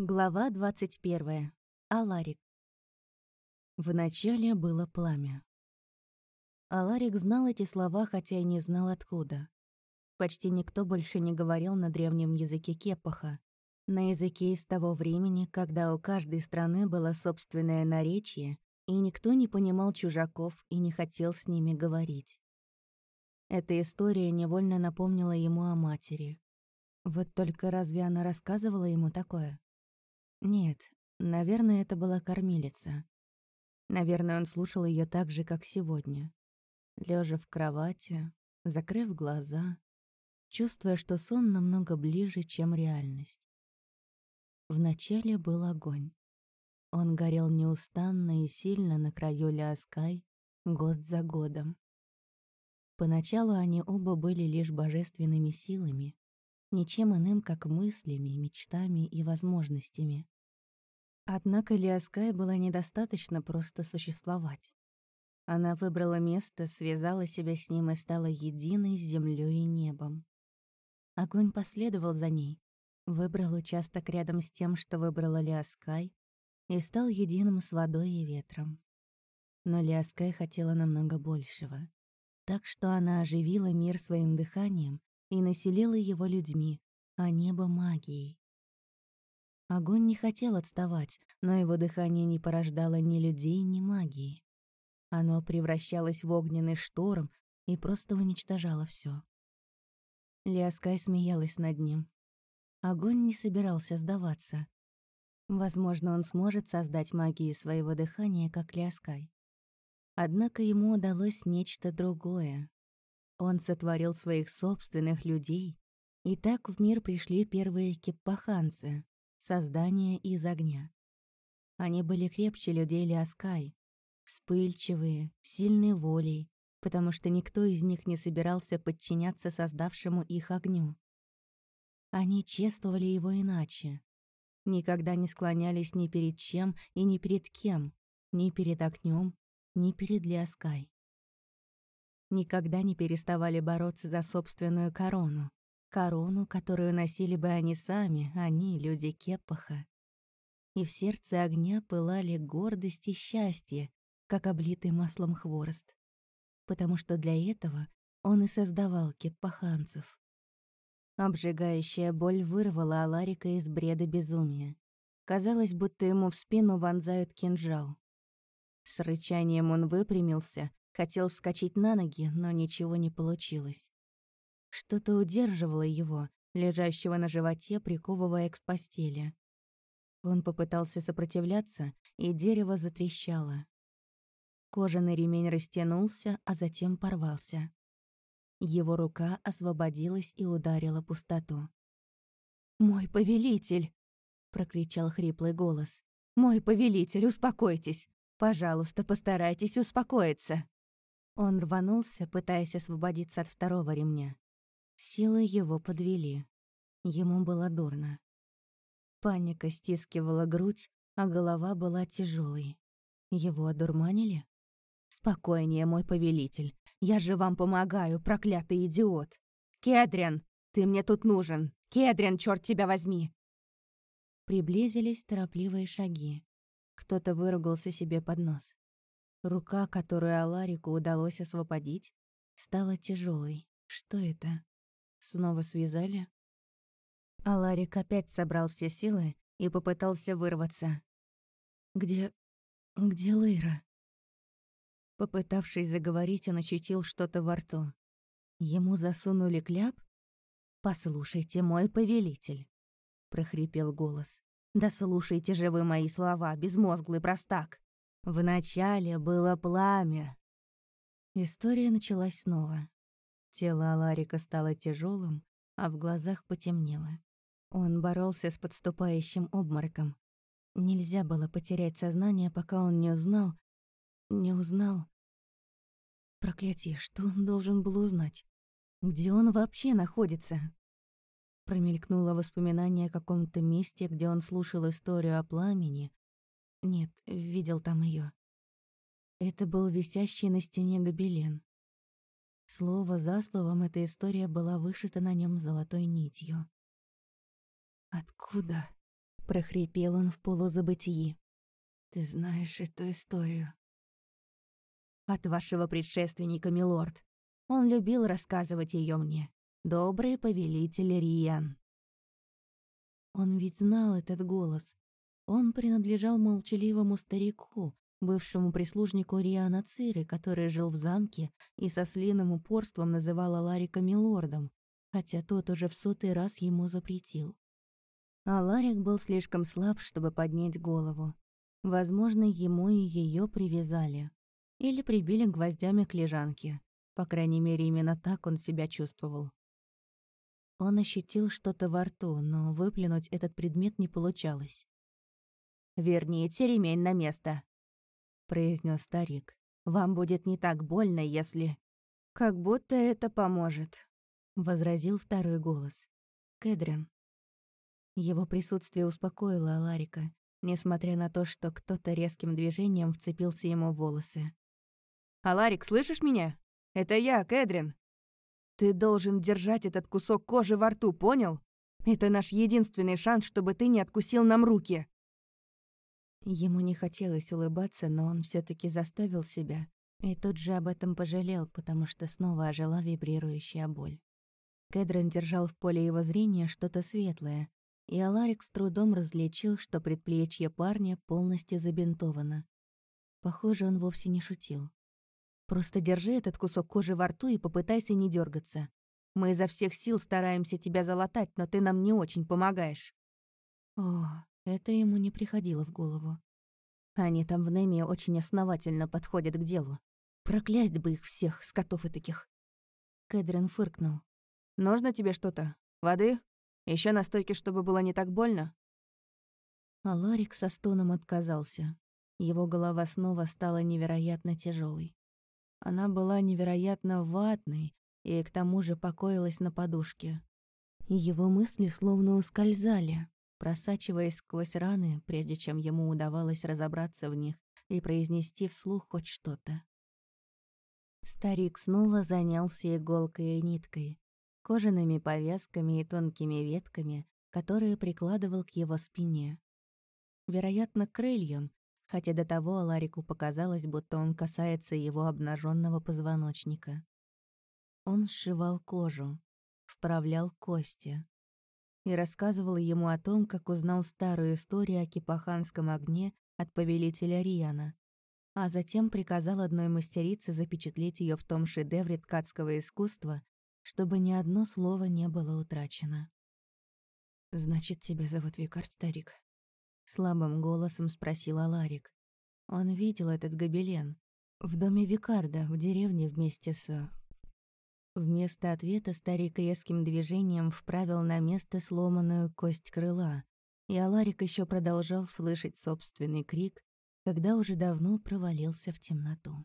Глава 21. Аларик. Вначале было пламя. Аларик знал эти слова, хотя и не знал откуда. Почти никто больше не говорил на древнем языке Кепаха, на языке из того времени, когда у каждой страны было собственное наречие, и никто не понимал чужаков и не хотел с ними говорить. Эта история невольно напомнила ему о матери. Вот только разве она рассказывала ему такое? Нет, наверное, это была кормилица. Наверное, он слушал ее так же, как сегодня. Лежа в кровати, закрыв глаза, чувствуя, что сон намного ближе, чем реальность. Вначале был огонь. Он горел неустанно и сильно на краю Ляскай, год за годом. Поначалу они оба были лишь божественными силами, ничем иным, как мыслями, мечтами и возможностями. Однако Лиаскай была недостаточно просто существовать. Она выбрала место, связала себя с ним и стала единой с землей и небом. Огонь последовал за ней, выбрал участок рядом с тем, что выбрала Лиаскай, и стал единым с водой и ветром. Но Лиаскай хотела намного большего. Так что она оживила мир своим дыханием и населила его людьми, а небо — магией. Огонь не хотел отставать, но его дыхание не порождало ни людей, ни магии. Оно превращалось в огненный шторм и просто уничтожало все. Лиаскай смеялась над ним. Огонь не собирался сдаваться. Возможно, он сможет создать магию своего дыхания, как Лиаскай. Однако ему удалось нечто другое. Он сотворил своих собственных людей, и так в мир пришли первые киппаханцы, создания из огня. Они были крепче людей Лиаскай, вспыльчивые, сильной волей, потому что никто из них не собирался подчиняться создавшему их огню. Они чествовали его иначе. Никогда не склонялись ни перед чем и ни перед кем, ни перед огнем, ни перед Лиаскай никогда не переставали бороться за собственную корону. Корону, которую носили бы они сами, они, люди Кепаха. И в сердце огня пылали гордость и счастье, как облитый маслом хворост. Потому что для этого он и создавал кеппаханцев. Обжигающая боль вырвала Аларика из бреда безумия. Казалось, будто ему в спину вонзают кинжал. С рычанием он выпрямился Хотел вскочить на ноги, но ничего не получилось. Что-то удерживало его, лежащего на животе, приковывая к постели. Он попытался сопротивляться, и дерево затрещало. Кожаный ремень растянулся, а затем порвался. Его рука освободилась и ударила пустоту. «Мой повелитель!» — прокричал хриплый голос. «Мой повелитель, успокойтесь! Пожалуйста, постарайтесь успокоиться!» Он рванулся, пытаясь освободиться от второго ремня. Силы его подвели. Ему было дурно. Паника стискивала грудь, а голова была тяжелой. Его одурманили? «Спокойнее, мой повелитель. Я же вам помогаю, проклятый идиот. Кедрин, ты мне тут нужен. Кедрин, черт тебя возьми!» Приблизились торопливые шаги. Кто-то выругался себе под нос. Рука, которую Аларику удалось освободить, стала тяжелой. Что это? Снова связали? Аларик опять собрал все силы и попытался вырваться. «Где... где Лейра?» Попытавшись заговорить, он ощутил что-то во рту. Ему засунули кляп? «Послушайте, мой повелитель», — прохрипел голос. «Да слушайте же вы мои слова, безмозглый простак. Вначале было пламя. История началась снова. Тело Аларика стало тяжелым, а в глазах потемнело. Он боролся с подступающим обмороком. Нельзя было потерять сознание, пока он не узнал... Не узнал... Проклятие, что он должен был узнать? Где он вообще находится? Промелькнуло воспоминание о каком-то месте, где он слушал историю о пламени, нет, видел там ее. Это был висящий на стене гобелен. Слово за словом эта история была вышита на нем золотой нитью. «Откуда?» прохрипел он в полузабытии. «Ты знаешь эту историю?» «От вашего предшественника, милорд. Он любил рассказывать ее мне. Добрый повелитель Риан». Он ведь знал этот голос. Он принадлежал молчаливому старику, бывшему прислужнику Риана Циры, который жил в замке и со слиным упорством называл Аларика милордом, хотя тот уже в сотый раз ему запретил. А Ларик был слишком слаб, чтобы поднять голову. Возможно, ему и ее привязали. Или прибили гвоздями к лежанке. По крайней мере, именно так он себя чувствовал. Он ощутил что-то во рту, но выплюнуть этот предмет не получалось. «Верните ремень на место», — произнес старик. «Вам будет не так больно, если...» «Как будто это поможет», — возразил второй голос. «Кэдрин, его присутствие успокоило Аларика, несмотря на то, что кто-то резким движением вцепился ему в волосы. «Аларик, слышишь меня? Это я, Кэдрин. Ты должен держать этот кусок кожи во рту, понял? Это наш единственный шанс, чтобы ты не откусил нам руки». Ему не хотелось улыбаться, но он все таки заставил себя, и тут же об этом пожалел, потому что снова ожила вибрирующая боль. Кэдрин держал в поле его зрения что-то светлое, и Аларик с трудом различил, что предплечье парня полностью забинтовано. Похоже, он вовсе не шутил. «Просто держи этот кусок кожи во рту и попытайся не дергаться. Мы изо всех сил стараемся тебя залатать, но ты нам не очень помогаешь». О, это ему не приходило в голову. Они там в Неме очень основательно подходят к делу. Проклясть бы их всех, скотов и таких. Кэдрин фыркнул. «Нужно тебе что-то? Воды?» Еще настойки, чтобы было не так больно?» А Ларик со стоном отказался. Его голова снова стала невероятно тяжелой. Она была невероятно ватной и к тому же покоилась на подушке. Его мысли словно ускользали, просачиваясь сквозь раны, прежде чем ему удавалось разобраться в них и произнести вслух хоть что-то. Старик снова занялся иголкой и ниткой, кожаными повязками и тонкими ветками, которые прикладывал к его спине. Вероятно, крыльям, хотя до того Аларику показалось, будто он касается его обнаженного позвоночника. Он сшивал кожу, вправлял кости и рассказывал ему о том, как узнал старую историю о кипаханском огне от повелителя Риана, а затем приказал одной мастерице запечатлеть ее в том шедевре ткацкого искусства, чтобы ни одно слово не было утрачено. «Значит, тебя зовут Викар, старик?» Слабым голосом спросил Аларик. Он видел этот гобелен. В доме Викарда, в деревне вместе с... Вместо ответа старик резким движением вправил на место сломанную кость крыла, и Аларик еще продолжал слышать собственный крик, когда уже давно провалился в темноту.